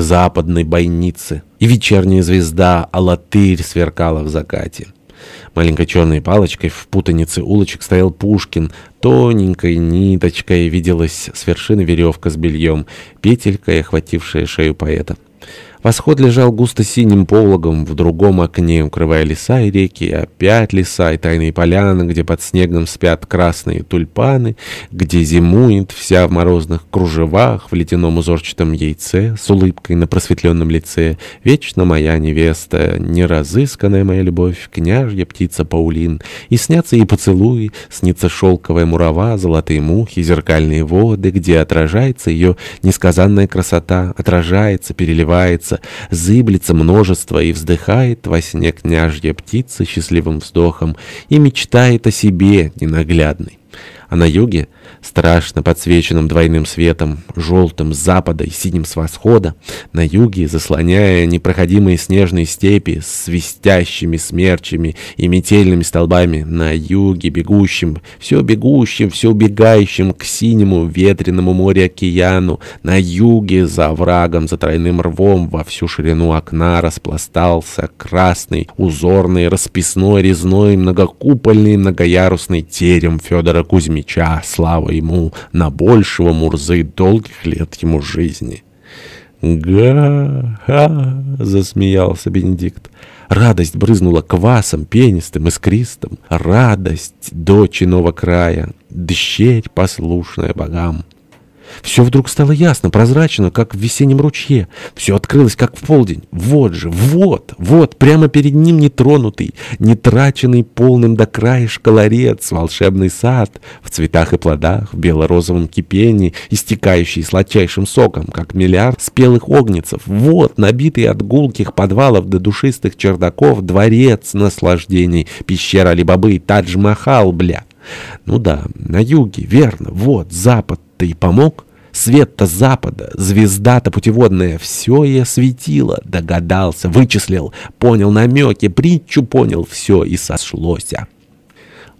западной бойнице, и вечерняя звезда Алатырь сверкала в закате. Маленькой черной палочкой в путанице улочек стоял Пушкин. Тоненькой ниточкой виделась с вершины веревка с бельем, петелькой, охватившая шею поэта. Восход лежал густо синим пологом в другом окне, укрывая леса и реки, и опять леса и тайные поляны, где под снегом спят красные тульпаны, где зимует вся в морозных кружевах, в ледяном узорчатом яйце, с улыбкой на просветленном лице, вечно моя невеста, неразысканная моя любовь, княжья птица Паулин, и снятся ей поцелуи, снится шелковая мурава, золотые мухи, зеркальные воды, где отражается ее несказанная красота, отражается, переливается, зыблется, зыблется множество и вздыхает во сне княжья птица счастливым вздохом и мечтает о себе ненаглядной. А на юге, страшно подсвеченным двойным светом, желтым с запада и синим с восхода, на юге, заслоняя непроходимые снежные степи с свистящими смерчами и метельными столбами, на юге, бегущим, все бегущим, все убегающим к синему ветреному морю-океану, на юге, за оврагом, за тройным рвом, во всю ширину окна распластался красный, узорный, расписной, резной, многокупольный, многоярусный терем Федора Кузьмича меча, слава ему, на большего Мурзы долгих лет ему жизни. «Га-ха!» — засмеялся Бенедикт. Радость брызнула квасом, пенистым, искристым. Радость дочь иного края, дщерь, послушная богам. Все вдруг стало ясно, прозрачно, как в весеннем ручье. Все открылось, как в полдень. Вот же, вот, вот, прямо перед ним нетронутый, нетраченный полным до края шкалорец, волшебный сад, в цветах и плодах, в бело-розовом кипении, истекающий сладчайшим соком, как миллиард спелых огнецев. Вот, набитый от гулких подвалов до душистых чердаков, дворец наслаждений, пещера Алибабы, Тадж-Махал, бля. Ну да, на юге, верно, вот, запад, ты и помог? Свет-то запада, звезда-то путеводная, все я светило, догадался, вычислил, понял намеки, притчу понял, все и сошлося.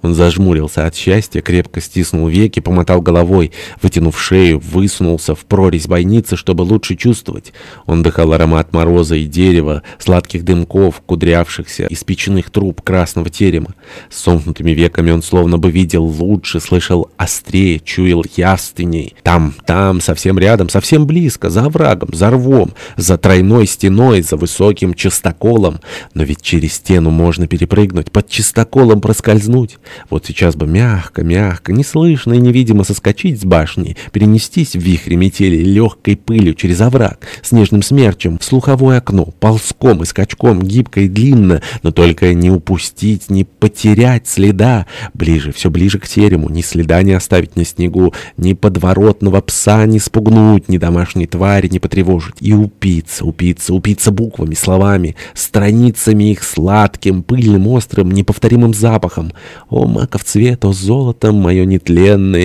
Он зажмурился от счастья, крепко стиснул веки, помотал головой, вытянув шею, высунулся в прорезь бойницы, чтобы лучше чувствовать. Он дыхал аромат мороза и дерева, сладких дымков, кудрявшихся из печных труб красного терема. С сомкнутыми веками он словно бы видел лучше, слышал острее, чуял явственней. Там, там, совсем рядом, совсем близко, за оврагом, за рвом, за тройной стеной, за высоким частоколом. Но ведь через стену можно перепрыгнуть, под частоколом проскользнуть. Вот сейчас бы мягко, мягко, неслышно и невидимо соскочить с башни, перенестись в вихре метели легкой пылью через овраг, снежным смерчем, в слуховое окно, ползком и скачком, гибко и длинно, но только не упустить, не потерять следа. Ближе, все ближе к терему, ни следа не оставить на снегу, ни подворотного пса не спугнуть, ни домашней твари не потревожить. И упиться, упиться, упиться буквами, словами, страницами их сладким, пыльным, острым, неповторимым запахом. О, маков цвет, о золото мое нетленное,